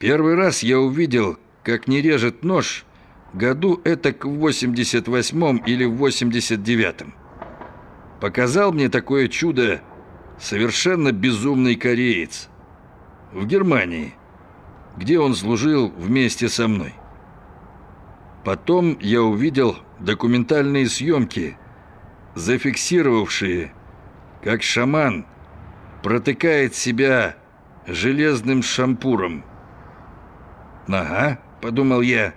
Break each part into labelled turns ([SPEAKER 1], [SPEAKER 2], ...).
[SPEAKER 1] Первый раз я увидел, как не режет нож, году это к 88-м или в 89-м. Показал мне такое чудо совершенно безумный кореец в Германии, где он служил вместе со мной. Потом я увидел документальные съемки, зафиксировавшие, как шаман протыкает себя железным шампуром. «Ага», — подумал я,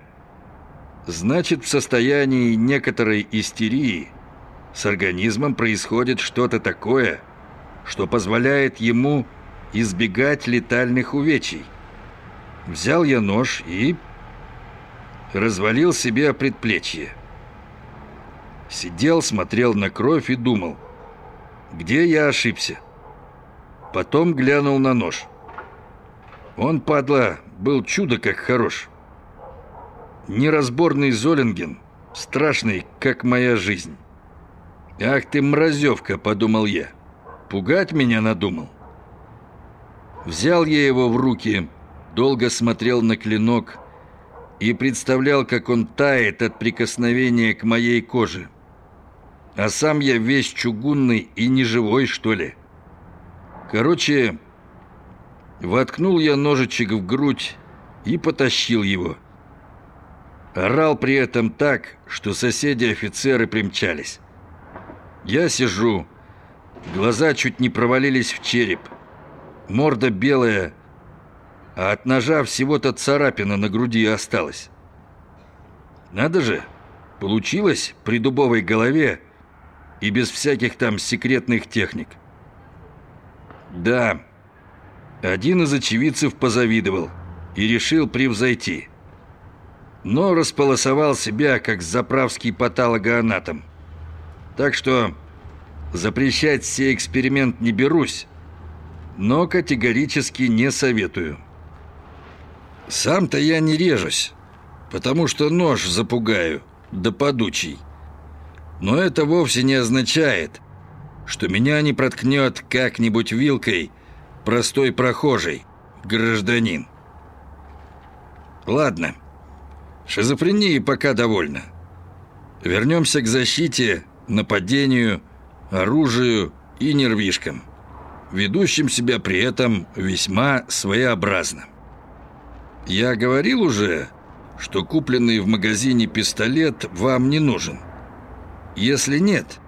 [SPEAKER 1] — «значит, в состоянии некоторой истерии с организмом происходит что-то такое, что позволяет ему избегать летальных увечий. Взял я нож и развалил себе предплечье. Сидел, смотрел на кровь и думал, где я ошибся. Потом глянул на нож. Он, падла, был чудо как хорош. Неразборный Золинген, страшный, как моя жизнь. «Ах ты, мразевка!» — подумал я. «Пугать меня надумал?» Взял я его в руки, долго смотрел на клинок и представлял, как он тает от прикосновения к моей коже. А сам я весь чугунный и неживой, что ли. Короче, воткнул я ножичек в грудь и потащил его. Орал при этом так, что соседи-офицеры примчались. Я сижу, глаза чуть не провалились в череп, морда белая, а от ножа всего-то царапина на груди осталась. Надо же, получилось при дубовой голове и без всяких там секретных техник. Да, один из очевидцев позавидовал и решил превзойти. Но располосовал себя, как заправский патологоанатом. Так что запрещать сей эксперимент не берусь, но категорически не советую. Сам-то я не режусь, потому что нож запугаю, да подучий. Но это вовсе не означает, что меня не проткнет как-нибудь вилкой простой прохожий, гражданин. Ладно, шизофрении пока довольно. Вернемся к защите, нападению, оружию и нервишкам, ведущим себя при этом весьма своеобразно. Я говорил уже, что купленный в магазине пистолет вам не нужен. Если нет...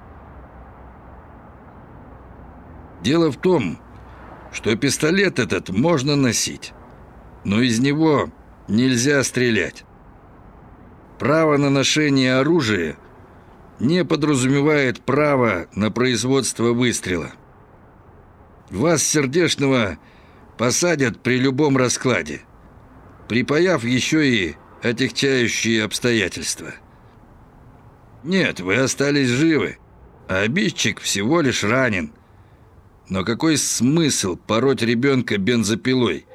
[SPEAKER 1] Дело в том, что пистолет этот можно носить, но из него нельзя стрелять. Право на ношение оружия не подразумевает право на производство выстрела. Вас сердечного посадят при любом раскладе – припаяв еще и отягчающие обстоятельства. Нет, вы остались живы, а обидчик всего лишь ранен. Но какой смысл пороть ребенка бензопилой,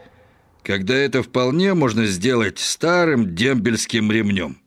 [SPEAKER 1] когда это вполне можно сделать старым дембельским ремнем?